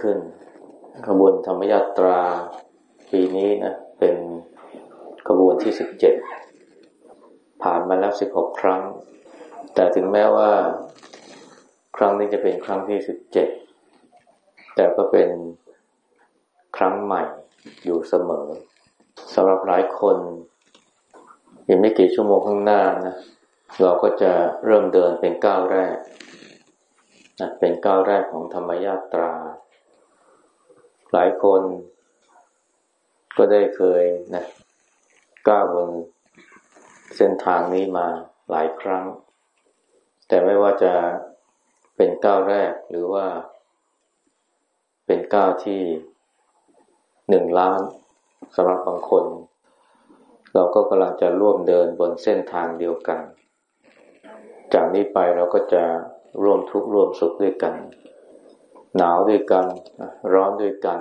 ขึ้นกระบวนธรรมยาตราปีนี้นะเป็นกระบวนที่สิบเจ็ดผ่านมาแล้วสิบหกครั้ง แต่ถึงแม้ว่า ครั้งนี้จะเป็นครั้งที่สิบเจ็ดแต่ก็เป็นครั้งใหม่อยู่เสมอสำหรับหลายคนยังไม่กี่ชั่วโมงข้างหน้านะเราก็จะเริ่มเดินเป็นก้าวแรกนะเป็นก้าวแรกของธรรมยาตรา หลายคน ก็ได้เคยนะก้าวบนเส้นทางนี้มาหลายครั้ง แต่ไม่ว่าจะเป็นก้าวแรกหรือว่า เป็นก้าวที่หนึ่งล้านสำหรับบางคน เราก็กำลังจะร่วมเดินบนเส้นทางเดียวกัน จากนี้ไปเราก็จะร่วมทุกข์ร่วมสุขด้วยกัน หนาวด้วยกัน ร้อนด้วยกัน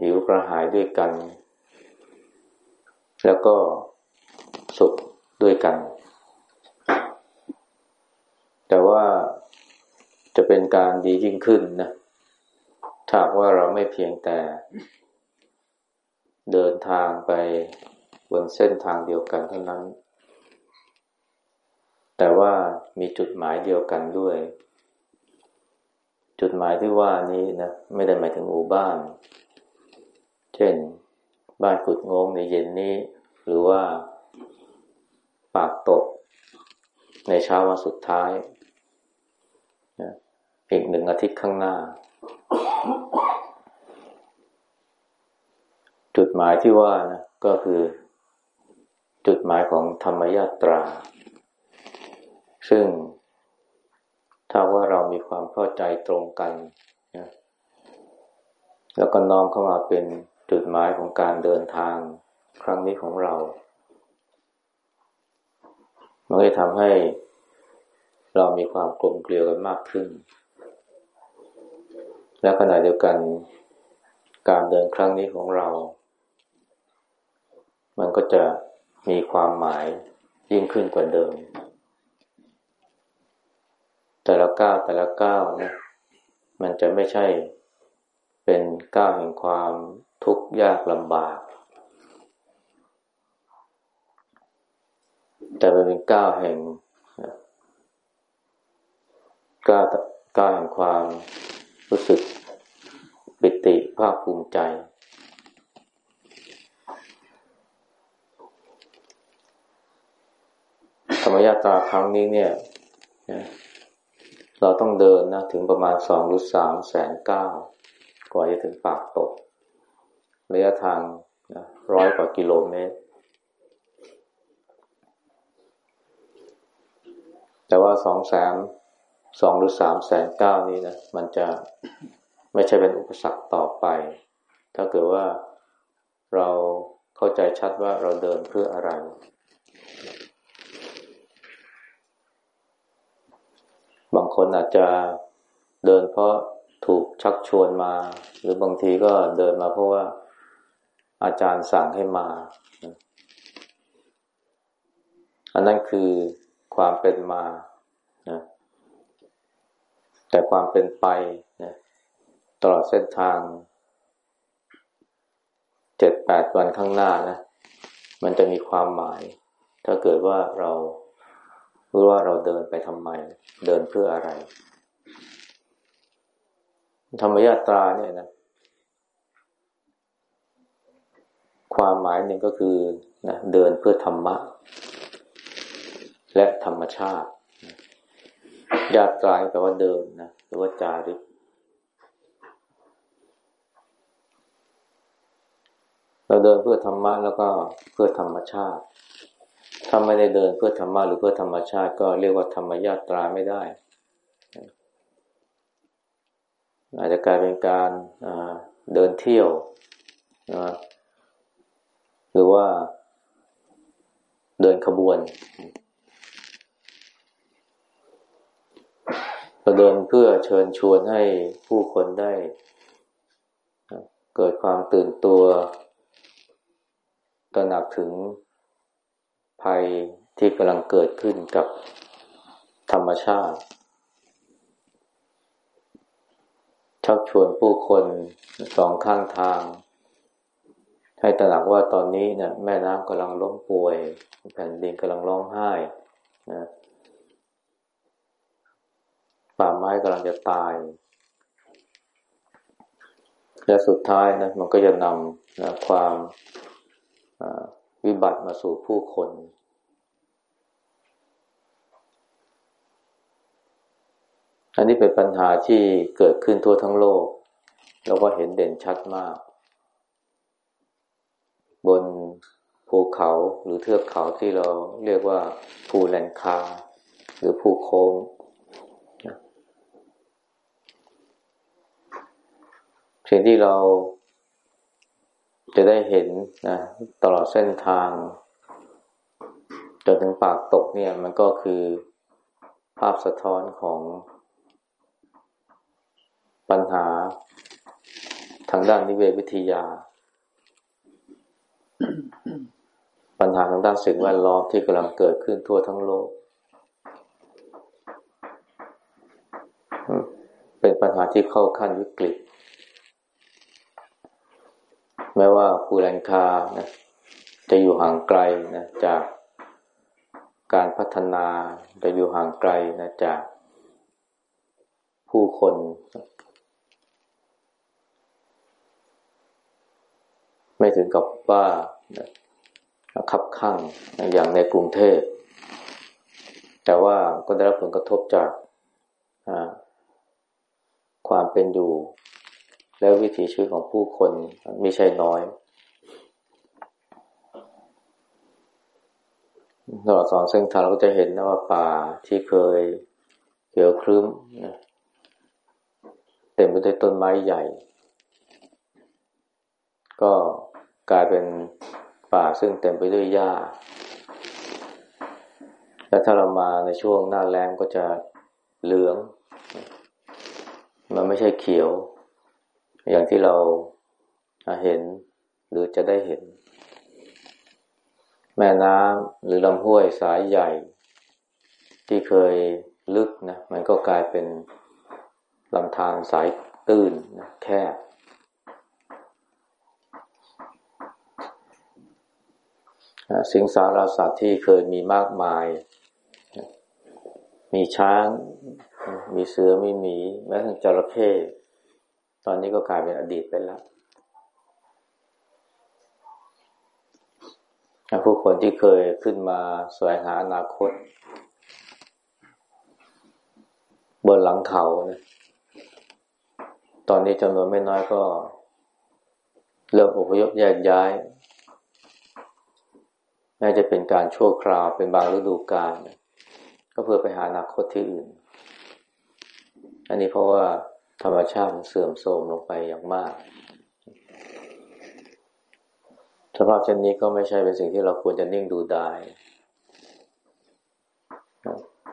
หิวกระหายด้วยกัน แล้วก็สุขด้วยกัน แต่ว่าจะเป็นการดียิ่งขึ้นนะถ้าว่าเราไม่เพียงแต่เดินทางไปบนเส้นทางเดียวกันเท่านั้น แต่ว่ามีจุดหมายเดียวกันด้วย จุดหมายที่ว่านี้นะไม่ได้หมายถึงหมู่บ้าน เช่น บ้านกุดงงในเย็นนี้ หรือว่า ปากตก ในเช้าวันสุดท้ายอีกหนึ่งอาทิตย์ข้างหน้า จุดหมายที่ว่านะก็คือ จุดหมายของธรรมยาตรา ซึ่ง ถ้าว่าเรามีความเข้าใจตรงกันนะแล้วก็น้อมเข้ามาเป็นจุดหมายของการเดินทางครั้งนี้ของเรา มันก็จะทำให้เรามีความกลมเกลียวกันมากขึ้น และขณะเดียวกันการเดินครั้งนี้ของเรา มันก็จะมีความหมายยิ่งขึ้นกว่าเดิม แต่ละก้าวแต่ละก้าวนะมันจะไม่ใช่เป็นก้าวแห่งความทุกข์ยากลำบาก แต่เป็นก้าวแห่งก้าวก้าวแห่งความรู้สึกปิติภาคภูมิใจ ธรรมยาตราครั้งนี้เนี่ย เราต้องเดินนะถึงประมาณสองหรือสามแสนเก้ากว่าจะถึงปากตก ระยะทางร้อยกว่ากิโลเมตร แต่ว่าสองแสนสองหรือสามแสนเก้านี้นะมันจะไม่ใช่เป็นอุปสรรคต่อไป ถ้าเกิดว่าเราเข้าใจชัดว่าเราเดินเพื่ออะไร บางคนอาจจะเดินเพราะถูกชักชวนมา หรือบางทีก็เดินมาเพราะว่าอาจารย์สั่งให้มา อันนั้นคือความเป็นมานะแต่ความเป็นไปนะตลอดเส้นทางเจ็ดแปดวันข้างหน้านะ มันจะมีความหมาย ถ้าเกิดว่าเรา รู้ว่าเราเดินไปทำไม เดินเพื่ออะไร ธรรมยาตราเนี่ยนะ ความหมายหนึ่งก็คือนะเดินเพื่อธรรมะ และธรรมชาติยาตราแปลว่าเดินนะหรือว่าจาริกเราเดินเพื่อธรรมะแล้วก็เพื่อธรรมชาติ ถ้าไม่ได้เดินเพื่อธรรมะหรือเพื่อธรรมชาติ ก็เรียกว่าธรรมญาตราไม่ได้ อาจจะกลายเป็นการเดินเที่ยวนะหรือว่าเดินขบวนเราเดินเพื่อเชิญชวนให้ผู้คนได้ เกิดความตื่นตัวตระหนักถึง ภัยที่กำลังเกิดขึ้นกับธรรมชาติชักชวนผู้คนสองข้างทาง ให้ตระหนักว่าตอนนี้เนี่ยแม่น้ำกำลังล้มป่วย แผ่นดินกำลังร้องไห้นะป่าไม้กำลังจะตาย และสุดท้ายนะมันก็จะนำนะความ วิบัติมาสู่ผู้คน อันนี้เป็นปัญหาที่เกิดขึ้นทั่วทั้งโลก แล้วก็เห็นเด่นชัดมาก บนภูเขาหรือเทือกเขาที่เราเรียกว่าภูแลนคา หรือภูโค้งสิ่งที่เรา จะได้เห็นนะตลอดเส้นทาง จนถึงปากตกเนี่ย มันก็คือภาพสะท้อนของปัญหาทางด้านนิเวศวิทยา ปัญหาทางด้านสิ่งแวดล้อมที่กำลังเกิดขึ้นทั่วทั้งโลก เป็นปัญหาที่เข้าขั้นวิกฤต แม้ว่าภูแลงคานะจะอยู่ห่างไกลนะจากการพัฒนาจะอยู่ห่างไกลนะจากผู้คน ไม่ถึงกับว่าขับข้างอย่างในกรุงเทพ แต่ว่าก็ได้รับผลกระทบจากความเป็นอยู่ และวิถีชีวิตของผู้คนไม่ใช่น้อยตลอดสองเส้นทางเราก็จะเห็นนะว่าป่าที่เคยเขียวครึ้มนะเต็มไปด้วยต้นไม้ใหญ่ ก็กลายเป็นป่าซึ่งเต็มไปด้วยหญ้าและถ้าเรามาในช่วงหน้าแล้งก็จะเหลือง มันไม่ใช่เขียว อย่างที่เราเห็นหรือจะได้เห็น แม่น้ำหรือลำห้วยสายใหญ่ ที่เคยลึกนะมันก็กลายเป็นลำธารสายตื้นนะแคบสิงสารสัตว์ที่เคยมีมากมาย มีช้าง มีเสือ มีหมี แม้แต่จระเข้ ตอนนี้ก็กลายเป็นอดีตไปแล้วผู้คนที่เคยขึ้นมาสวยหาอนาคต บนหลังเขานะตอนนี้จำนวนไม่น้อยก็ เริ่มอพยพแยกย้ายน่าจะเป็นการชั่วคราวเป็นบางฤดูกาลก็เพื่อไปหาอนาคตที่อื่น อันนี้เพราะว่า ธรรมชาติเสื่อมโทรมลงไปอย่างมาก สภาพเช่นนี้ก็ไม่ใช่เป็นสิ่งที่เราควรจะนิ่งดูได้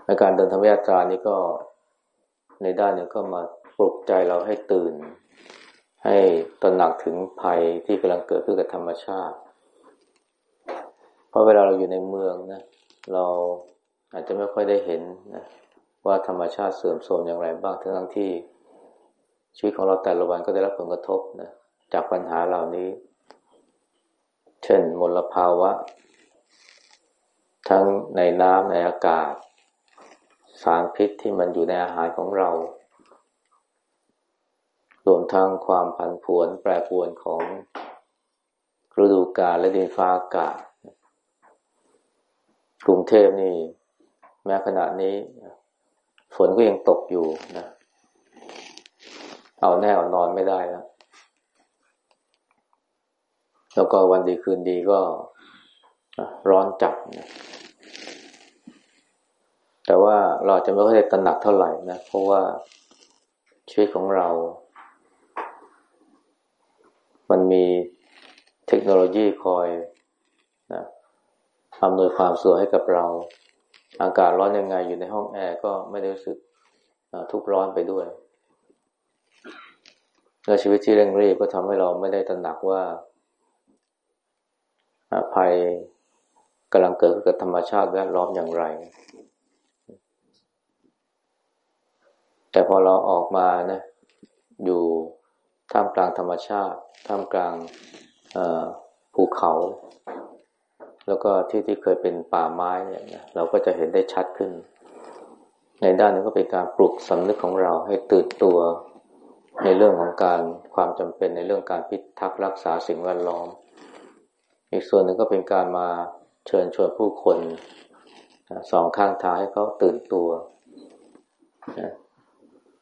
ในการเดินธรรมยาตรานี้ก็ในด้านหนึ่งก็มาปลุกใจเราให้ตื่น ให้ตระหนักถึงภัยที่กำลังเกิดขึ้นกับธรรมชาติ เพราะเวลาเราอยู่ในเมืองนะเราอาจจะไม่ค่อยได้เห็นนะว่าธรรมชาติเสื่อมโทรมอย่างไรบ้างทั้งที่ ชีวิตของเราแต่ละวันก็ได้รับผลกระทบนะจากปัญหาเหล่านี้ เช่นมลภาวะ ทั้งในน้ำในอากาศ สารพิษที่มันอยู่ในอาหารของเรา รวมทั้งความผันผวนแปรปรวนของฤดูกาลและดินฟ้าอากาศ กรุงเทพนี่ แม้ขณะนี้ ฝนก็ยังตกอยู่นะ เอาแน่เอานอนไม่ได้แล้วแล้วก็วันดีคืนดีก็ร้อนจัดนะแต่ว่าเราจะไม่ค่อยได้ตระหนักเท่าไหร่นะ เพราะว่าชีวิตของเรา มันมีเทคโนโลยีคอยนะอำนวยความสะดวกให้กับเรา อากาศร้อนยังไงอยู่ในห้องแอร์ก็ไม่ได้รู้สึกทุกร้อนไปด้วย และชีวิตที่เร่งรีบก็ทำให้เราไม่ได้ตระหนักว่าภัยกำลังเกิดกับธรรมชาติแวดล้อมอย่างไร แต่พอเราออกมานะอยู่ท่ามกลางธรรมชาติ ท่ามกลางภูเขา แล้วก็ที่ที่เคยเป็นป่าไม้เนี่ยเราก็จะเห็นได้ชัดขึ้น ในด้านนึงก็เป็นการปลุกสำนึกของเราให้ตื่นตัว ในเรื่องของการความจำเป็นในเรื่องการพิทักษ์รักษาสิ่งแวดล้อม อีกส่วนหนึ่งก็เป็นการมาเชิญชวนผู้คนสองข้างทางให้เขาตื่นตัว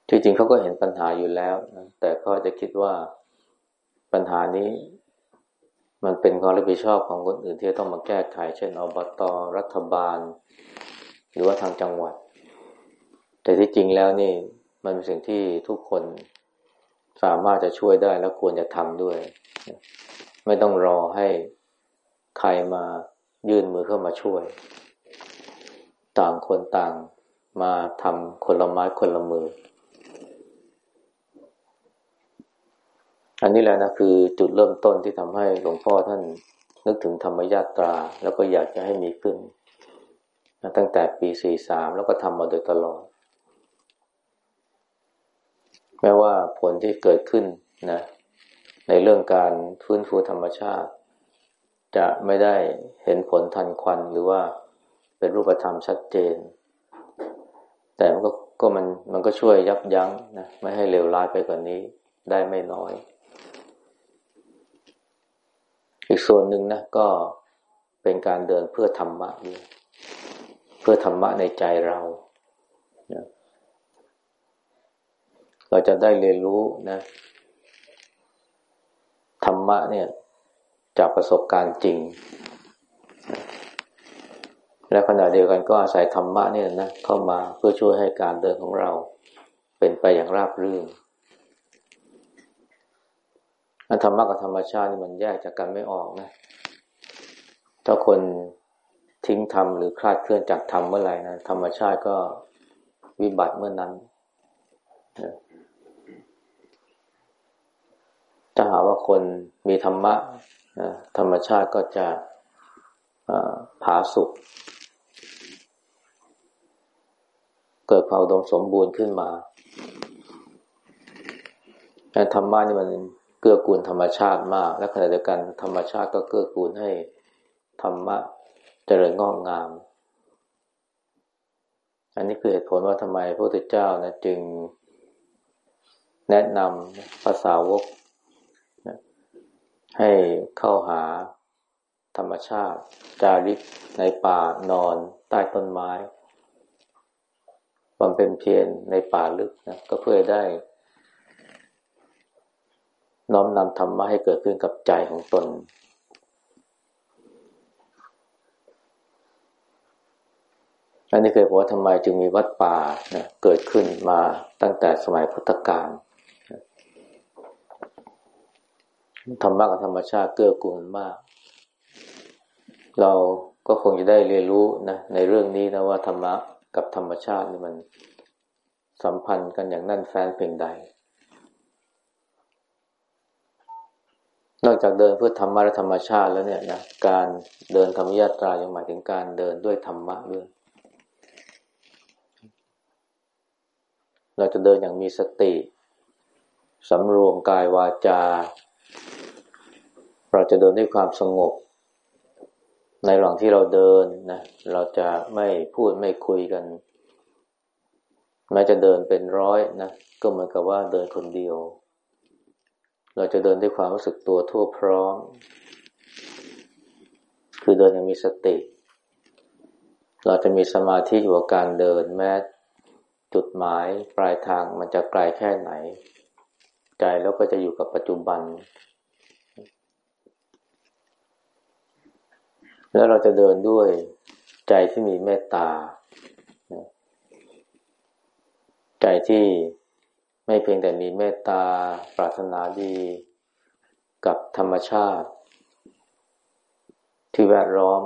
ที่จริงเขาก็เห็นปัญหาอยู่แล้ว แต่เขาจะคิดว่าปัญหานี้มันเป็นความรับผิดชอบของคนอื่นที่ต้องมาแก้ไข เช่นอบตรัฐบาล หรือว่าทางจังหวัด แต่ที่จริงแล้วนี่มันเป็นสิ่งที่ทุกคน สามารถจะช่วยได้และควรจะทำด้วย ไม่ต้องรอให้ใครมายื่นมือเข้ามาช่วย ต่างคนต่างมาทำคนละไม้คนละมือ อันนี้แหละนะคือจุดเริ่มต้นที่ทำให้หลวงพ่อท่านนึกถึงธรรมญาตรา แล้วก็อยากจะให้มีขึ้น ตั้งแต่ปีสี่สามแล้วก็ทำมาโดยตลอด แม้ว่าผลที่เกิดขึ้นนะ ในเรื่องการฟื้นฟูธรรมชาติ จะไม่ได้เห็นผลทันควันหรือว่าเป็นรูปธรรมชัดเจน แต่มันก็ก็มันมันก็ช่วยยับยั้งนะไม่ให้เลวร้ายไปกว่านี้ได้ไม่น้อย อีกส่วนหนึ่งนะก็เป็นการเดินเพื่อธรรมะเพื่อธรรมะในใจเรานะ เราจะได้เรียนรู้นะธรรมะเนี่ยจากประสบการณ์จริง และขณะเดียวกันก็อาศัยธรรมะเนี่ยนะเข้ามาเพื่อช่วยให้การเดินของเราเป็นไปอย่างราบรื่นธรรมะกับธรรมชาตินี่มันแยกจากกันไม่ออกนะ ถ้าคนทิ้งธรรมหรือคลาดเคลื่อนจากธรรมเมื่อไหร่นะธรรมชาติก็วิบัติเมื่อนนั้น ถ้าหาว่าคนมีธรรมะธรรมชาติก็จะผาสุกเกิดความดมสมบูรณ์ขึ้นมาแต่ธรรมะนี่มันเกื้อกูลธรรมชาติมาก และขณะเดียวกันธรรมชาติก็เกื้อกูลให้ธรรมะเจริญงอกงาม อันนี้คือเหตุผลว่าทำไมพระพุทธเจ้านะจึง แนะนำภาษาวกนะให้เข้าหาธรรมชาติ จาริกในป่านอนใต้ต้นไม้ความเป็นเพียรในป่าลึกนะก็เพื่อได้ น้อมนำธรรมะให้เกิดขึ้นกับใจของตน อันนี้เคยบอกว่าทำไมจึงมีวัดป่านะเกิดขึ้นมาตั้งแต่สมัยพุทธกาล ธรรมะกับธรรมชาติเกื้อกูลมาก เราก็คงจะได้เรียนรู้นะในเรื่องนี้นะว่าธรรมะกับธรรมชาตินี่มันสัมพันธ์กันอย่างนั่นแฟนเพียงใด นอกจากเดินเพื่อธรรมะและธรรมชาติแล้วเนี่ยนะการเดินธรรมยาตรายังหมายถึงการเดินด้วยธรรมะด้วยเราจะเดินอย่างมีสติสำรวมกายวาจา เราจะเดินด้วยความสงบ ในระหว่างที่เราเดินนะ เราจะไม่พูดไม่คุยกันแม้จะเดินเป็นร้อยนะ ก็เหมือนกับว่าเดินคนเดียว เราจะเดินด้วยความรู้สึกตัวทั่วพร้อม คือเดินอย่างมีสติ เราจะมีสมาธิอยู่กับการเดินแม้จุดหมายปลายทางมันจะไกลแค่ไหน ใจแล้วก็จะอยู่กับปัจจุบัน แล้วเราจะเดินด้วยใจที่มีเมตตา ใจที่ไม่เพียงแต่มีเมตตา ปรารถนาดีกับธรรมชาติ ที่แวดล้อม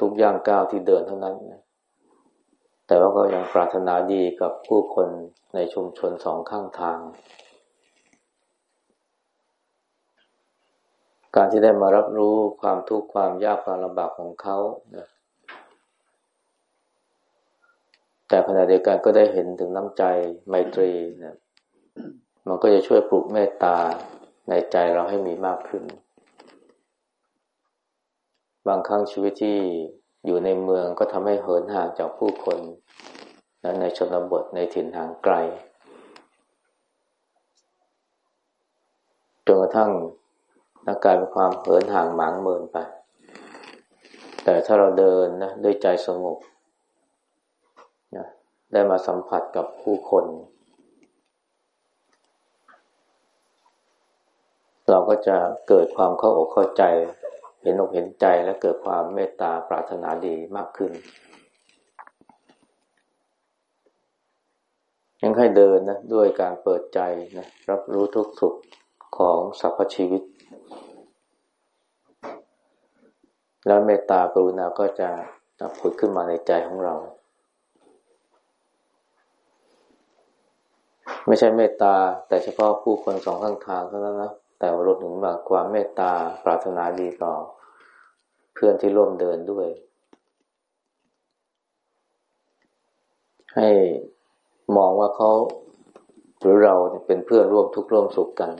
ทุกอย่างก้าวที่เดินเท่านั้นแต่ว่าก็ยังปรารถนาดีกับผู้คนในชุมชนสองข้างทาง การที่ได้มารับรู้ความทุกข์ความยากความลำบากของเขานะแต่ขณะเดียวกันก็ได้เห็นถึงน้ำใจไมตรีนะมันก็จะช่วยปลุกเมตตาในใจเราให้มีมากขึ้น บางครั้งชีวิตที่อยู่ในเมืองก็ทำให้เหินห่างจากผู้คนนะในชนบทในถิ่นห่างไกลจนกระทั่ง นักายเป็นความเหินห่างหมางเมินไป แต่ถ้าเราเดินนะด้วยใจสงบนะได้มาสัมผัสกับผู้คน เราก็จะเกิดความเข้าอกเข้าใจ เห็นอกเห็นใจและเกิดความเมตตาปรารถนาดีมากขึ้นยังให้เดินนะด้วยการเปิดใจนะรับรู้ทุกสุขของสรรพชีวิต แล้วเมตตากรุณาก็จะผุดขึ้นมาในใจของเรา ไม่ใช่เมตตา แต่เฉพาะผู้คนสองข้างทางเท่านั้นนะแต่รวมถึงแบบความเมตตาปรารถนาดีต่อ เพื่อนที่ร่วมเดินด้วย ให้มองว่าเขาหรือเราเป็นเพื่อนร่วมทุกข์ร่วมสุขกัน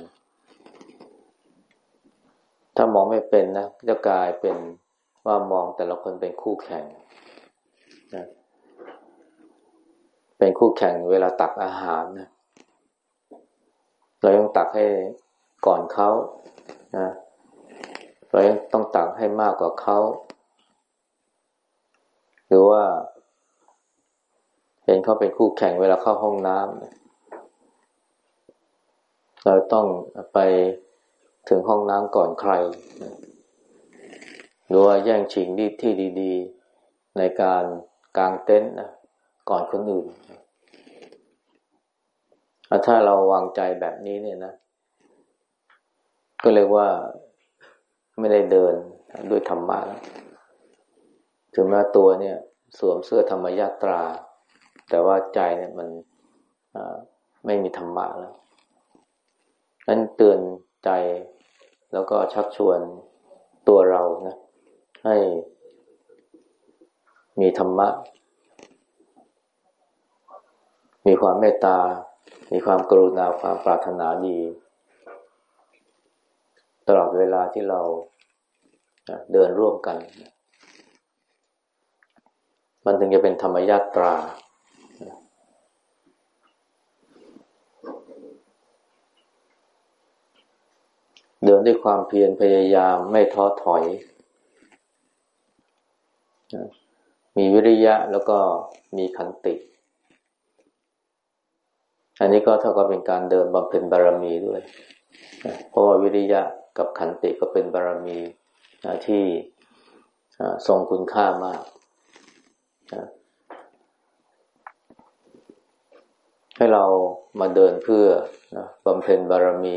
ถ้ามองไม่เป็นนะจะกลายเป็นว่ามองแต่ละคนเป็นคู่แข่งนะเป็นคู่แข่งเวลาตักอาหารนะเราต้องตักให้ก่อนเขานะเราต้องตักให้มากกว่าเขาหรือว่า เห็นเขาเป็นคู่แข่งเวลาเข้าห้องน้ำเราต้องไป ถึงห้องน้ำก่อนใครหรือว่าแย่งชิงที่ที่ดีๆ ในการกางเต็นท์นะก่อนคนอื่น ถ้าเราวางใจแบบนี้เนี่ยนะ ก็เรียกว่าไม่ได้เดินด้วยธรรมะถึงแม้ตัวเนี่ย สวมเสื้อธรรมยาตรา แต่ว่าใจเนี่ยมันไม่มีธรรมะแล้วนั้นเตือนใจ แล้วก็ชักชวนตัวเรานะ ให้มีธรรมะ มีความเมตตา มีความกรุณาความปรารถนาดี ตลอดเวลาที่เราเดินร่วมกัน มันถึงจะเป็นธรรมยาตรา เดินด้วยความเพียรพยายามไม่ท้อถอย มีวิริยะแล้วก็มีขันติ อันนี้ก็เท่ากับเป็นการเดินบำเพ็ญบารมีด้วย เพราะว่าวิริยะกับขันติก็เป็นบารมีที่ทรงคุณค่ามากให้เรามาเดินเพื่อบำเพ็ญบารมี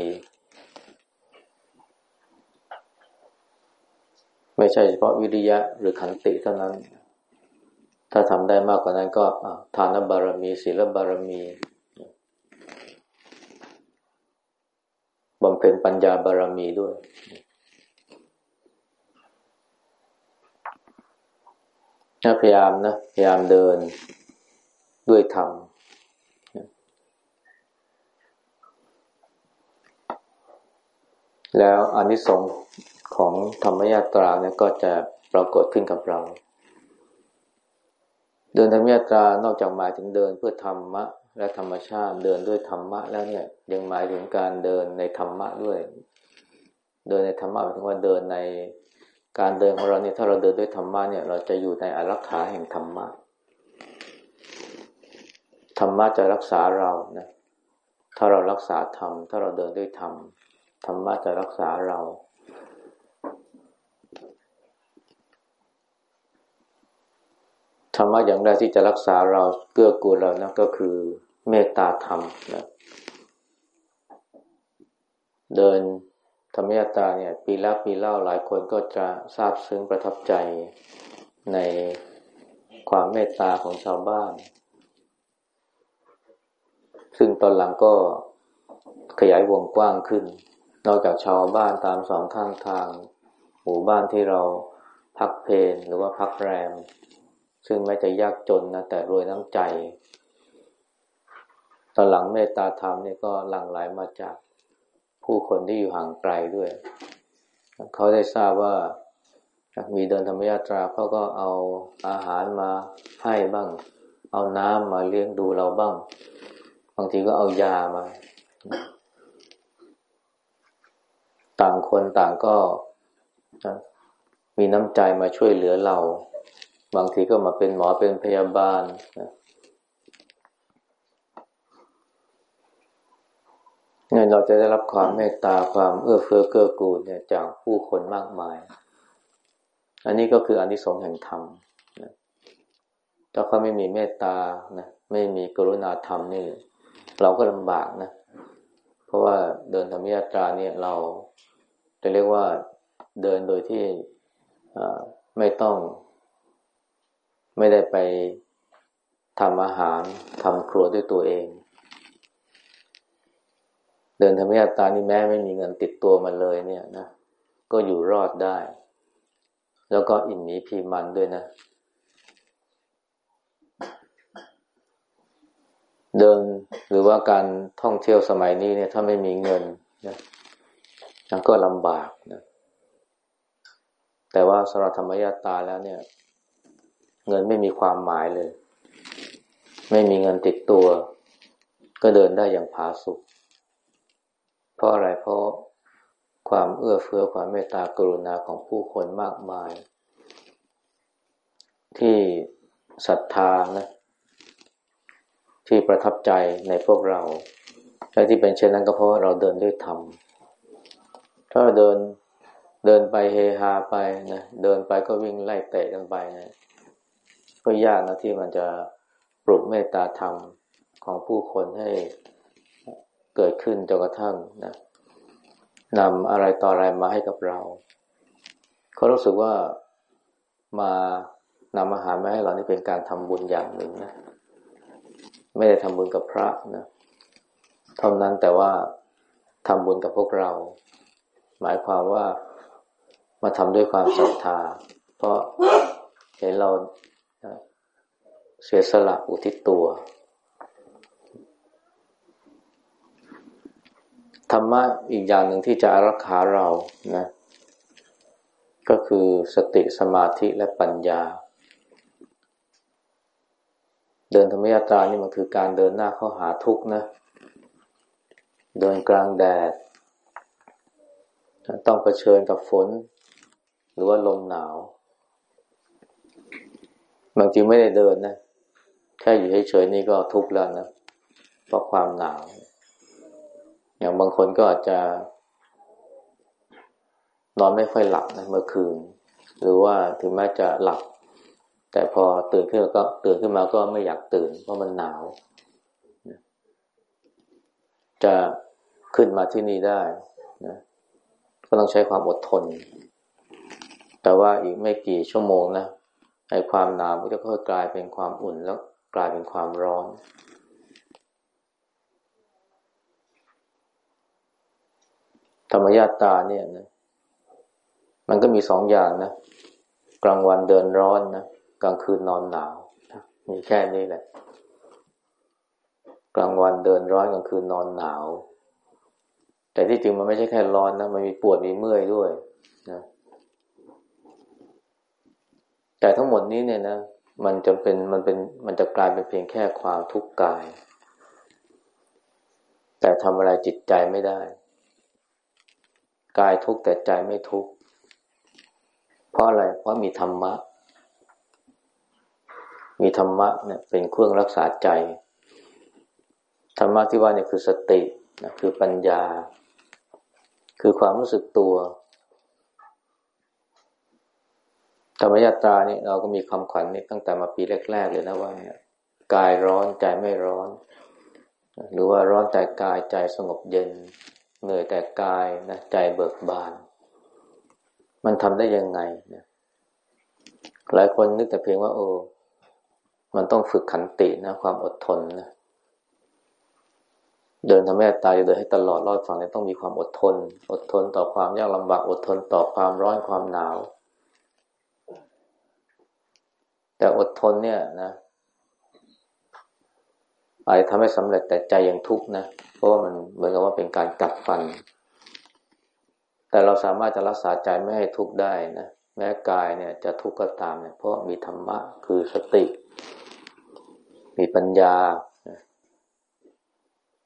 ไม่ใช่เฉพาะวิริยะหรือขันติเท่านั้น ถ้าทำได้มากกว่านั้นก็ทานบารมีศีลบารมีบำเพ็ญปัญญาบารมีด้วยนะพยายามนะ พยายามเดินด้วยธรรม แล้วอนิสงส์ ของธรรมยาตราเนี่ยก็จะปรากฏขึ้นกับเรา เดินธรรมยาตรานอกจากหมายถึงเดินเพื่อธรรมะ และธรรมชาติเดินด้วยธรรมะแล้วเนี่ยยังหมายถึงการเดินในธรรมะด้วย เดินในธรรมะหมายถึงว่าเดินในการเดินของเราเนี่ยถ้าเราเดินด้วยธรรมะเนี่ยเราจะอยู่ในอารักขาแห่งธรรมะธรรมะจะรักษาเรานะถ้าเรารักษาธรรมถ้าเราเดินด้วยธรรมธรรมะจะรักษาเรา ธรรมะอย่างแรกที่จะรักษาเราเกื้อกูลเรานะก็คือเมตตาธรรมนะเดินธรรมยตาเนี่ย ปีละปีเล่าหลายคนก็จะทราบซึ้งประทับใจในความเมตตาของชาวบ้าน ซึ่งตอนหลังก็ขยายวงกว้างขึ้น นอกจากชาวบ้านตามสองข้างทาง หมู่บ้านที่เราพักเพลหรือว่าพักแรม ซึ่งแม้จะยากจนนะแต่รวยน้ำใจ ตอนหลังเมตตาธรรมเนี่ยก็หลั่งไหลมาจากผู้คนที่อยู่ห่างไกลด้วย เขาได้ทราบว่ามีเดินธรรมยาตราเขาก็เอาอาหารมาให้บ้าง เอาน้ำมาเลี้ยงดูเราบ้าง บางทีก็เอายามา ต่างคนต่างก็มีน้ำใจมาช่วยเหลือเรา บางทีก็มาเป็นหมอเป็นพยาบาลนะเนี่ยเราจะได้รับความเมตตาความเอื้อเฟื้อเกื้อกูลเนี่ยจากผู้คนมากมาย อันนี้ก็คืออนิสงส์แห่งธรรมนะถ้าเขาไม่มีเมตตานะไม่มีกรุณาธรรมนี่ เราก็ลำบากนะ เพราะว่าเดินธรรมยาตราเนี่ยเราจะเรียกว่าเดินโดยที่ไม่ต้อง ไม่ได้ไปทำอาหารทำครัวด้วยตัวเอง เดินธรรมยาตานี่แม้ไม่มีเงินติดตัวมาเลยเนี่ยนะก็อยู่รอดได้ แล้วก็อิ่มมีพีมันด้วยนะ เดินหรือว่าการท่องเที่ยวสมัยนี้เนี่ย ถ้าไม่มีเงินนะก็ลำบากนะแต่ว่าสรธรรมยาตาแล้วเนี่ย เงินไม่มีความหมายเลย ไม่มีเงินติดตัว ก็เดินได้อย่างผาสุกเพราะอะไรเพราะความเอื้อเฟื้อความเมตตากรุณาของผู้คนมากมาย ที่ศรัทธานะที่ประทับใจในพวกเราและที่เป็นเช่นนั้นก็เพราะเราเดินด้วยธรรมถ้าเราเดินเดินไปเฮฮาไปนะเดินไปก็วิ่งไล่เตะกันไปนะ ก็ยากนะที่มันจะปลุกเมตตาธรรมของผู้คนให้เกิดขึ้นจนกระทั่งนะนำอะไรต่ออะไรมาให้กับเรา เขารู้สึกว่ามานำอาหารมาให้เรานี่เป็นการทำบุญอย่างหนึ่งนะ ไม่ได้ทำบุญกับพระนะเท่านั้นแต่ว่าทำบุญกับพวกเรา หมายความว่ามาทำด้วยความศรัทธา เพราะเห็นเรา เสียสละอุทิศตัว ธรรมะอีกอย่างหนึ่งที่จะอารักขาเรานะ ก็คือสติสมาธิและปัญญา เดินธรรมยาตรานี่มันคือการเดินหน้าเข้าหาทุกข์นะ เดินกลางแดด ต้องเผชิญกับฝน หรือว่าลมหนาวบางทีไม่ได้เดินนะ แค่อยู่เฉยๆนี่ก็ทุกข์แล้วนะเพราะความหนาว อย่างบางคนก็อาจจะ นอนไม่ค่อยหลับนะเมื่อคืน หรือว่าถึงแม้จะหลับ แต่พอตื่นขึ้นก็ตื่นขึ้นมาก็ไม่อยากตื่น เพราะมันหนาว จะขึ้นมาที่นี่ได้นะก็ต้องใช้ความอดทน แต่ว่าอีกไม่กี่ชั่วโมงนะไอ้ความหนาวมันจะค่อยกลายเป็นความอุ่นแล้ว กลายเป็นความร้อน ธรรมญาตาเนี่ยนะ มันก็มีสองอย่างนะ กลางวันเดินร้อนนะ กลางคืนนอนหนาวมีแค่นี้แหละ กลางวันเดินร้อนกลางคืนนอนหนาว แต่ที่จริงมันไม่ใช่แค่ร้อนนะ มันมีปวดมีเมื่อยด้วยนะแต่ทั้งหมดนี้เนี่ยนะ มันจะเป็นมันเป็นมันจะกลายเป็นเพียงแค่ความทุกข์กาย แต่ทำอะไรจิตใจไม่ได้ กายทุกข์แต่ใจไม่ทุกข์เพราะอะไรเพราะมีธรรมะ มีธรรมะเนี่ยเป็นเครื่องรักษาใจ ธรรมะที่ว่าเนี่ยคือสตินะคือปัญญา คือความรู้สึกตัว ธรรมยาตรานี่เราก็มีคำขวัญนี่ตั้งแต่มาปีแรก ๆ เลยนะว่ากายร้อนใจไม่ร้อน หรือว่าร้อนแต่กายใจสงบเย็น เหนื่อยแต่กายนะใจเบิกบาน มันทำได้ยังไงนะหลายคนนึกแต่เพียงว่า โอ้มันต้องฝึกขันตินะความอดทนนะเดินทำให้ตายเดินให้ตลอดรอดฝั่งนี้ต้องมีความอดทน อดทนต่อความยากลำบากอดทนต่อความร้อนความหนาว แต่อดทนเนี่ยนะอาจทำให้สำเร็จแต่ใจยังทุกข์นะ เพราะว่ามันเหมือนกับว่าเป็นการกัดฟัน แต่เราสามารถจะรักษาใจไม่ให้ทุกข์ได้นะแม้กายเนี่ยจะทุกข์ก็ตามเนี่ยเพราะมีธรรมะคือสติ มีปัญญา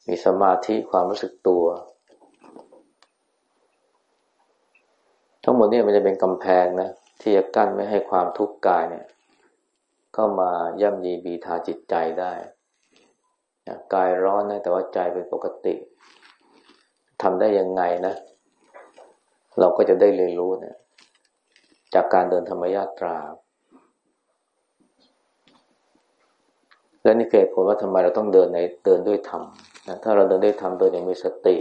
มีสมาธิความรู้สึกตัว ทั้งหมดนี่มันจะเป็นกำแพงนะที่จะกั้นไม่ให้ความทุกข์กายเนี่ย เข้ามาย่ำยีบีทาจิตใจได้กายร้อนนะแต่ว่าใจเป็นปกติทำได้ยังไงนะ เราก็จะได้เรียนรู้เนะจากการเดินธรรมยาตรา และนี่เกิดผลว่าทำไมเราต้องเดินในเดินด้วยธรรมนะถ้าเราเดินด้วยธรรมโดยอย่างมีสติ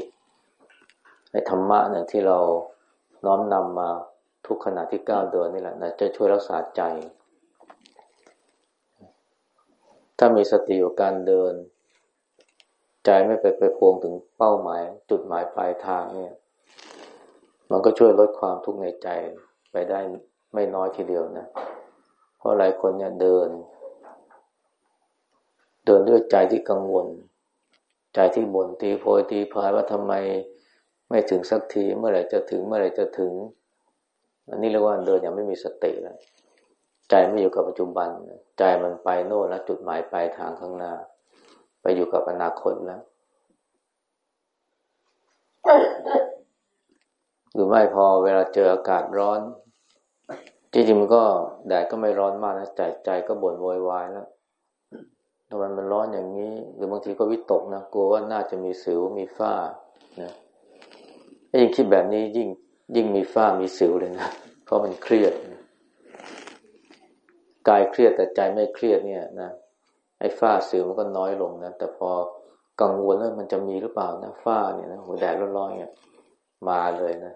ในธรรมะเนี่ยที่เราน้อมนำมาทุกขณะที่ก้าวเดินนี่แหละนะจะช่วยรักษาใจ ถ้ามีสติอยู่การเดิน ใจไม่ไปไปพวงถึงเป้าหมาย จุดหมายปลายทางเนี่ย มันก็ช่วยลดความทุกข์ในใจไปได้ไม่น้อยทีเดียวนะ เพราะหลายคนเนี่ยเดิน เดินด้วยใจที่กังวล ใจที่บ่นตีโพยตีพายว่าทำไมไม่ถึงสักทีเมื่อไหร่จะถึงเมื่อไหร่จะถึง อันนี้เรียกว่าเดินอย่างไม่มีสติแล้ว ใจไม่อยู่กับปัจจุบัน ใจมันไปโน่นแล้วจุดหมายปลายทางข้างหน้า ไปอยู่กับอนาคตแล้วหรือไม่พอเวลาเจออากาศร้อนจริงๆมันก็แดดก็ไม่ร้อนมากนะใจใจก็บ่นโวยวายแล้วทำไมมันร้อนอย่างนี้ หรือบางทีก็วิตกนะกลัวว่าน่าจะมีสิวมีฝ้านะยิ่งคิดแบบนี้ยิ่งยิ่งมีฝ้ามีสิวเลยนะเพราะมันเครียด กายเครียดแต่ใจไม่เครียดเนี่ยนะไอ้ฝ้าสิวมันก็น้อยลงนะแต่พอกังวลว่ามันจะมีหรือเปล่านะฝ้าเนี่ยนะหัวแดดร้อนๆเนี่ยมาเลยนะ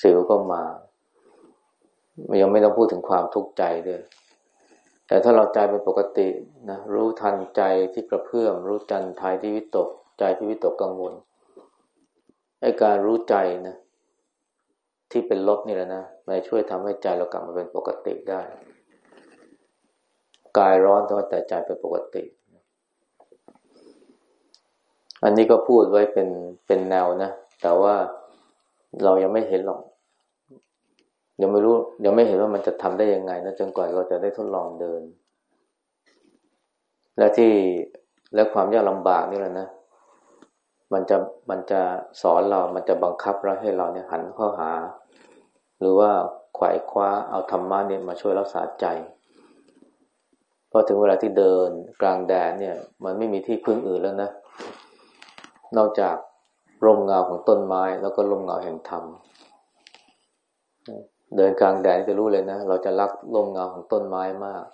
สิวก็มา ยังไม่ต้องพูดถึงความทุกข์ใจด้วย แต่ถ้าเราใจเป็นปกตินะรู้ทันใจที่กระเพื่อม รู้จันทายที่วิตก ใจที่วิตกกังวลไอ้การรู้ใจนะที่เป็นลบนี่แหละนะ มันช่วยทำให้ใจเรากลับมาเป็นปกติได้ กายร้อนแต่ใจเป็นปกติ อันนี้ก็พูดไว้เป็นเป็นแนวนะ แต่ว่าเรายังไม่เห็นหรอกยังไม่รู้ยังไม่เห็นว่ามันจะทำได้ยังไงนะจนกว่าเราจะได้ทดลองเดิน และที่และความยากลำบากนี่แหละนะมันจะมันจะสอนเรา มันจะบังคับเราให้เราเนี่ยหันเข้าหา หรือว่าขวายคว้าเอาธรรมะเนี่ยมาช่วยรักษาใจพอถึงเวลาที่เดินกลางแดดเนี่ย มันไม่มีที่พึ่งอื่นแล้วนะ นอกจากร่มเงาของต้นไม้ แล้วก็ร่มเงาแห่งธรรมเดินกลางแดดจะรู้เลยนะ เราจะรักลมเงาของต้นไม้มาก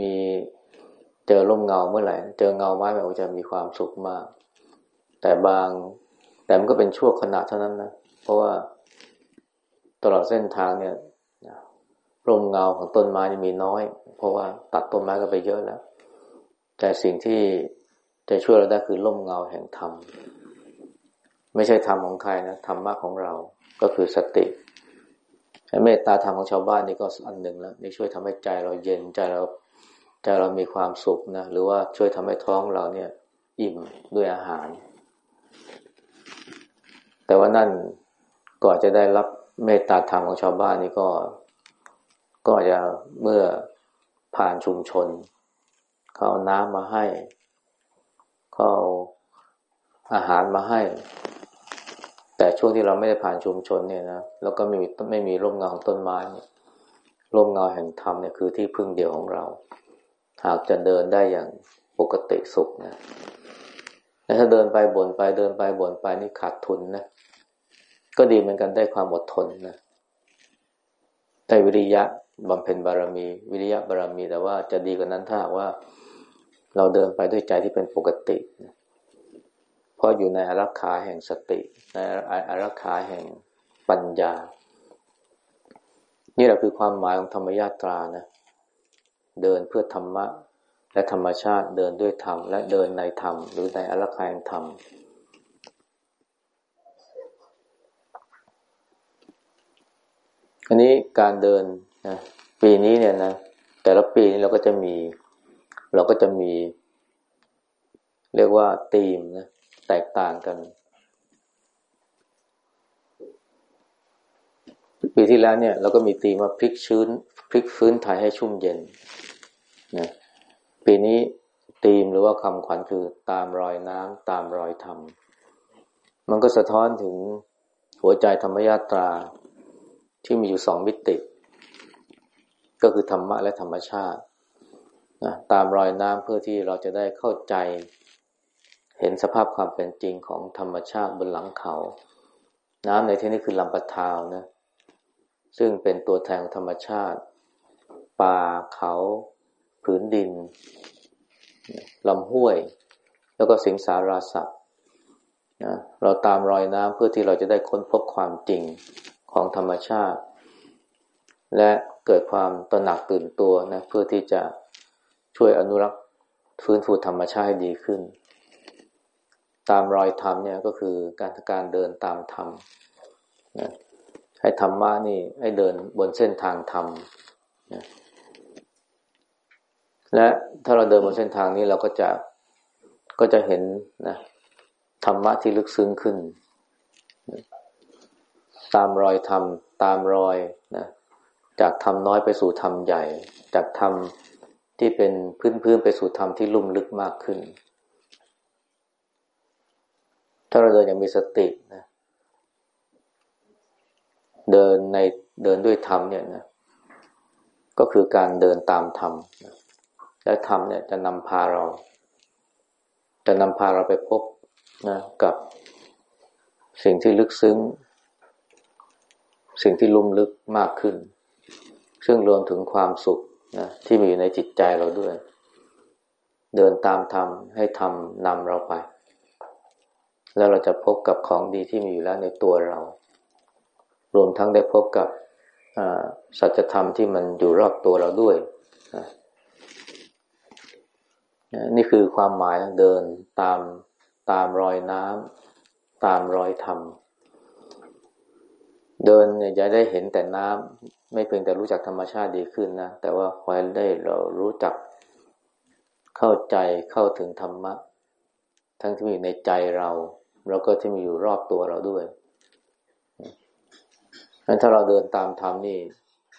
มีเจอร่มเงาเมื่อไหร่ เจอเงาไม้แบบจะมีความสุขมาก แต่บางแต่มันก็เป็นชั่วขณะเท่านั้นนะ เพราะว่าตลอดเส้นทางเนี่ยร่มเงาของต้นไม้มีน้อย เพราะว่าตัดต้นไม้ก็ไปเยอะแล้ว แต่สิ่งที่จะช่วยเราได้คือร่มเงาแห่งธรรม ไม่ใช่ธรรมของใครนะธรรมะของเราก็คือสติเมตตาธรรมของชาวบ้านนี่ก็อันหนึ่งแล้วนี่ช่วยทำให้ใจเราเย็นใจเราใจเรามีความสุขนะหรือว่าช่วยทำให้ท้องเราเนี่ย อิ่มด้วยอาหาร แต่ว่านั่น ก่อนจะได้รับเมตตาธรรมของชาวบ้านนี่ก็ ก็จะเมื่อผ่านชุมชน เขาเอาน้ำมาให้ เขาเอาอาหารมาให้ แต่ช่วงที่เราไม่ได้ผ่านชุมชนเนี่ยนะ แล้วก็ไม่มีไม่มีร่มเงาของต้นไม้ร่มเงาแห่งธรรมเนี่ยคือที่พึ่งเดียวของเรา หากจะเดินได้อย่างปกติสุขนะ แต่ถ้าเดินไปบ่นไปเดินไปบ่นไปนี่ขาดทุนนะ ก็ดีเหมือนกันได้ความอดทนนะได้วิริยะบำเพ็ญบารมี วิริยะบารมี แต่ว่าจะดีกว่านั้นถ้าว่าเราเดินไปด้วยใจที่เป็นปกตินะเพราะอยู่ในอารักขาแห่งสติ ในอารักขาแห่งปัญญา นี่แหละคือความหมายของธรรมญาตรานะเดินเพื่อธรรมะ และธรรมชาติเดินด้วยธรรม และเดินในธรรม หรือในอารักขาแห่งธรรม อันนี้การเดินนะปีนี้เนี่ยนะแต่ละปีนี้เราก็จะมี เราก็จะมี เรียกว่าธีมนะแตกต่างกัน ปีที่แล้วเนี่ย เราก็มีธีมว่าพลิกชื้นพลิกฟื้นไทยให้ชุ่มเย็นนะปีนี้ธีมหรือว่าคำขวัญคือตามรอยน้ำตามรอยธรรม มันก็สะท้อนถึงหัวใจธรรมยาตรา ที่มีอยู่สองมิติ ก็คือธรรมะและธรรมชาตินะตามรอยน้ำเพื่อที่เราจะได้เข้าใจ เห็นสภาพความเป็นจริงของธรรมชาติบนหลังเขา น้ำในที่นี้คือลำปะทาวนะซึ่งเป็นตัวแทนธรรมชาติ ป่าเขาผืนดินลำห้วย แล้วก็สิงสาราสัตว์นะเราตามรอยน้ำเพื่อที่เราจะได้ค้นพบความจริง ของธรรมชาติ และเกิดความตระหนักตื่นตัวนะเพื่อที่จะช่วยอนุรักษ์ฟื้นฟูธรรมชาติให้ดีขึ้น ตามรอยธรรมเนี่ยก็คือการการเดินตามธรรมนะให้ธรรมะนี่ให้เดินบนเส้นทางธรรมนะและถ้าเราเดินบนเส้นทางนี้เราก็จะก็จะเห็นนะธรรมะที่ลึกซึ้งขึ้น ตามรอยธรรม ตามรอยนะจากธรรมน้อยไปสู่ธรรมใหญ่ จากธรรมที่เป็นพื้นพื้นไปสู่ธรรมที่ลุ่มลึกมากขึ้น ถ้าเราเดินอย่างมีสตินะเดินในเดินด้วยธรรมเนี่ยนะก็คือการเดินตามธรรมและธรรมเนี่ยจะนำพาเรา จะนำพาเราไปพบนะกับสิ่งที่ลึกซึ้ง สิ่งที่ลุ่มลึกมากขึ้น ซึ่งรวมถึงความสุขนะที่มีอยู่ในจิตใจเราด้วย เดินตามธรรมให้ธรรมนำเราไป แล้วเราจะพบกับของดีที่มีอยู่แล้วในตัวเรา รวมทั้งได้พบกับสัจธรรมที่มันอยู่รอบตัวเราด้วยนี่คือความหมายเดินตามตามรอยน้ำตามรอยธรรม เดินเนี่ยจะได้เห็นแต่น้ำไม่เพียงแต่รู้จักธรรมชาติดีขึ้นนะ แต่ว่าพอได้เรารู้จักเข้าใจเข้าถึงธรรมะ ทั้งที่มีในใจเรา แล้วก็ที่มีอยู่รอบตัวเราด้วยงั้นถ้าเราเดินตามธรรมนี่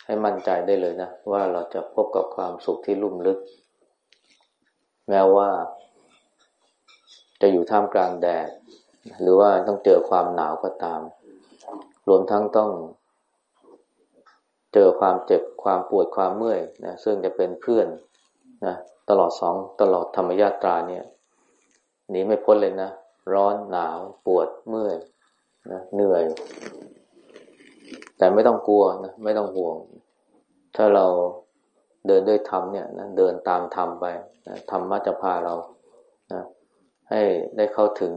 ให้มั่นใจได้เลยนะ ว่าเราจะพบกับความสุขที่ลุ่มลึก แม้ว่า จะอยู่ท่ามกลางแดด หรือว่าต้องเจอความหนาวก็ตาม รวมทั้งต้อง เจอความเจ็บความปวดความเมื่อยนะซึ่งจะเป็นเพื่อนนะตลอดสองตลอดธรรมญาตราเนี่ยหนีไม่พ้นเลยนะ ร้อนหนาวปวดเมื่อยนะเหนื่อย แต่ไม่ต้องกลัวนะไม่ต้องห่วง ถ้าเราเดินด้วยธรรมเนี่ยนะเดินตามธรรมไปนะธรรมะจะพาเรานะให้ได้เข้าถึง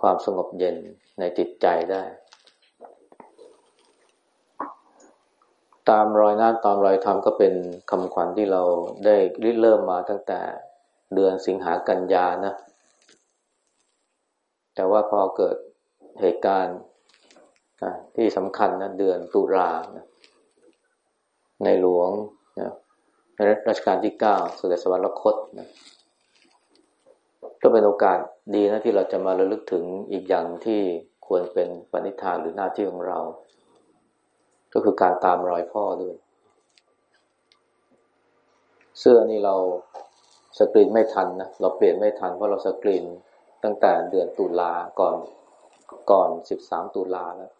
ความสงบเย็นในจิตใจได้ ตามรอยน้ำตามรอยธรรมก็เป็นคำขวัญที่เราได้ริเริ่มมาตั้งแต่เดือนสิงหากันยานะ แต่ว่าพอเกิดเหตุการณ์ที่สำคัญนะเดือนตุลานะในหลวงนะในรัชกาลที่เก้าเสด็จสวรรคตนะก็เป็นโอกาสดีนะที่เราจะมาระลึกถึงอีกอย่างที่ควรเป็นปณิธานหรือหน้าที่ของเรา ก็คือการตามรอยพ่อด้วย เสื้อนี่เราสกรีนไม่ทันนะเราเปลี่ยนไม่ทันเพราะเราสกรีนตั้งแต่เดือนตุลาก่อนก่อนสิบสามตุลาแล้ว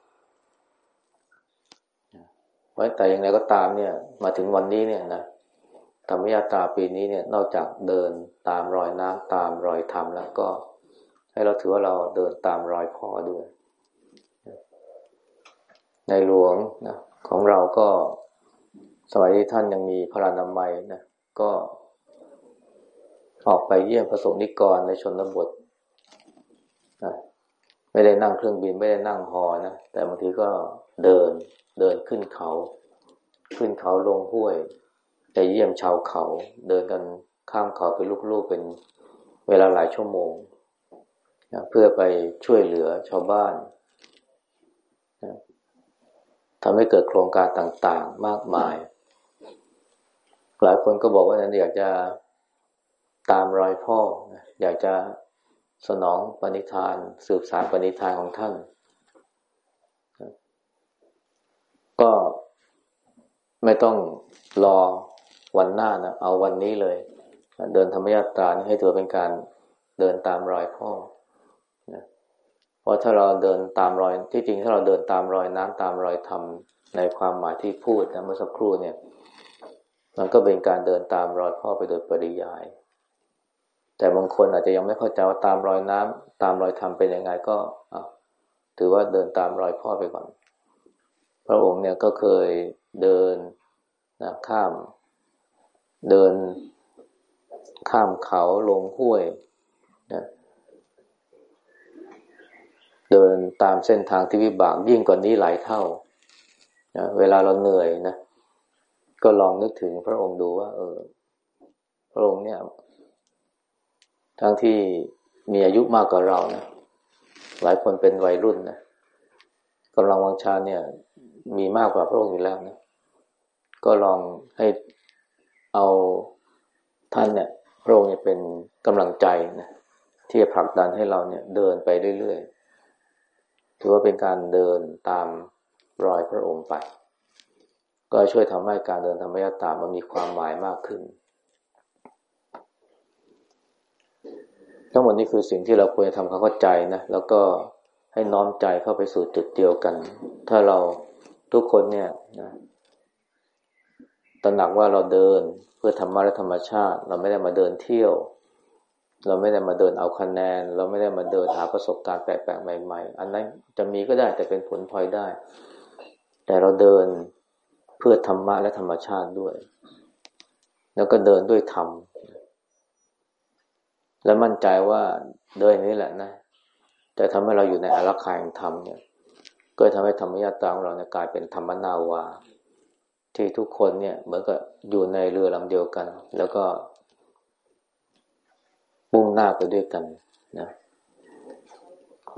ไว้แต่อย่างไรก็ตามเนี่ย มาถึงวันนี้เนี่ยนะธรรมยาตราปีนี้เนี่ย นอกจากเดินตามรอยน้ำตามรอยธรรมแล้วก็ ให้เราถือว่าเราเดินตามรอยพ่อด้วย ในหลวงนะของเราก็สมัยที่ท่านยังมีพระนามัยนะก็ออกไปเยี่ยมพระสงฆ์นิกรในชนบทนะไม่ได้นั่งเครื่องบินไม่ได้นั่งหอนะแต่บางทีก็เดินเดินขึ้นเขา ขึ้นเขาลงห้วยไปเยี่ยมชาวเขา เดินกันข้ามเขาไปลูกๆเป็นเวลาหลายชั่วโมงนะเพื่อไปช่วยเหลือชาวบ้าน ทำให้เกิดโครงการต่างๆ มากมาย หลายคนก็บอกว่านั้นอยากจะตามรอยพ่อ อยากจะสนองปณิธาน สืบสารปณิธานของท่าน ก็ไม่ต้องรอวันหน้านะเอาวันนี้เลย เดินธรรมยาตราให้ถือเป็นการเดินตามรอยพ่อ เพราะถ้าเราเดินตามรอยที่จริงถ้าเราเดินตามรอยน้ำตามรอยธรรมในความหมายที่พูดนะเมื่อสักครู่เนี่ย มันก็เป็นการเดินตามรอยพ่อไปโดยปริยาย แต่บางคนอาจจะยังไม่เข้าใจว่าตามรอยน้ำตามรอยธรรมเป็นยังไงก็ถือว่าเดินตามรอยพ่อไปก่อน พระองค์เนี่ยก็เคยเดินนะข้าม เดินข้ามเขาลงห้วยนะ เดินตามเส้นทางที่วิบากยิ่งกว่านี้หลายเท่านะเวลาเราเหนื่อยนะ ก็ลองนึกถึงพระองค์ดูว่า เออ พระองค์เนี่ย ทั้งที่มีอายุมากกว่าเรานะหลายคนเป็นวัยรุ่นนะกำลังวังชาเนี่ย มีมากกว่าพระองค์อยู่แล้วนะก็ลองให้เอาท่านเนี่ยพระองค์เนี่ยเป็นกำลังใจนะที่จะผลักดันให้เราเนี่ยเดินไปเรื่อยๆ ถือว่าเป็นการเดินตามรอยพระองค์ไป ก็ช่วยทำให้การเดินธรรมยตามันมีความหมายมากขึ้น ทั้งหมดนี้คือสิ่งที่เราควรจะทำความเข้าใจนะ แล้วก็ให้น้อมใจเข้าไปสู่จุดเดียวกัน ถ้าเราทุกคนเนี่ยนะตระหนักว่าเราเดินเพื่อธรรมะและธรรมชาติ เราไม่ได้มาเดินเที่ยว เราไม่ได้มาเดินเอาคะแนน เราไม่ได้มาเดินหาประสบการณ์แปลกๆใหม่ ๆ อันนั้นจะมีก็ได้แต่เป็นผลพลอยได้ แต่เราเดินเพื่อธรรมะและธรรมชาติด้วย แล้วก็เดินด้วยธรรมและมั่นใจว่าเดินนี้แหละนะจะทำให้เราอยู่ในอารักขาแห่งธรรมเนี่ย ก็ทำให้ธรรมญาตาของเราเนี่ยกลายเป็นธรรมนาวา ที่ทุกคนเนี่ยเหมือนกับอยู่ในเรือลำเดียวกัน แล้วก็ มุ่งหน้าไปด้วยกันนะ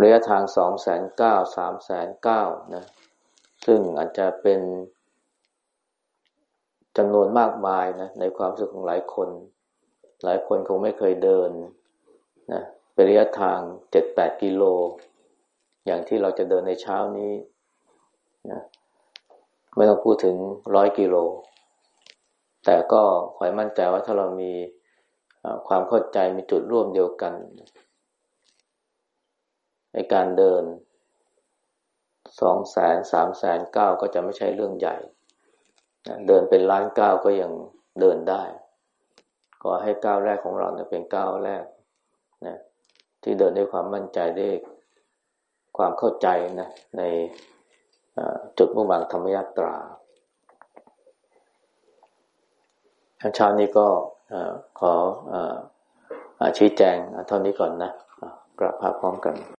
ระยะทางสองแสนเก้าสามแสนเก้านะ ซึ่งอาจจะเป็นจำนวนมากมายนะในความรู้สึกของหลายคน หลายคนคงไม่เคยเดินนะเป็นระยะทางเจ็ดแปดกิโล อย่างที่เราจะเดินในเช้านี้นะไม่ต้องพูดถึงร้อยกิโล แต่ก็ขอให้มั่นใจว่าถ้าเรามี ความเข้าใจมีจุดร่วมเดียวกันในการเดินสองแสนสามแสนเก้าก็จะไม่ใช่เรื่องใหญ่ เดินเป็นล้านเก้าก็ยังเดินได้ ขอให้ก้าวแรกของเราเนี่ยเป็นก้าวแรกนะที่เดินด้วยความมั่นใจด้วยความเข้าใจนะในจุดมุ่งหมายธรรมยาตราเช้านี้ก็ ขอชี้แจงเท่านี้ก่อนนะกราบพาพร้อมกัน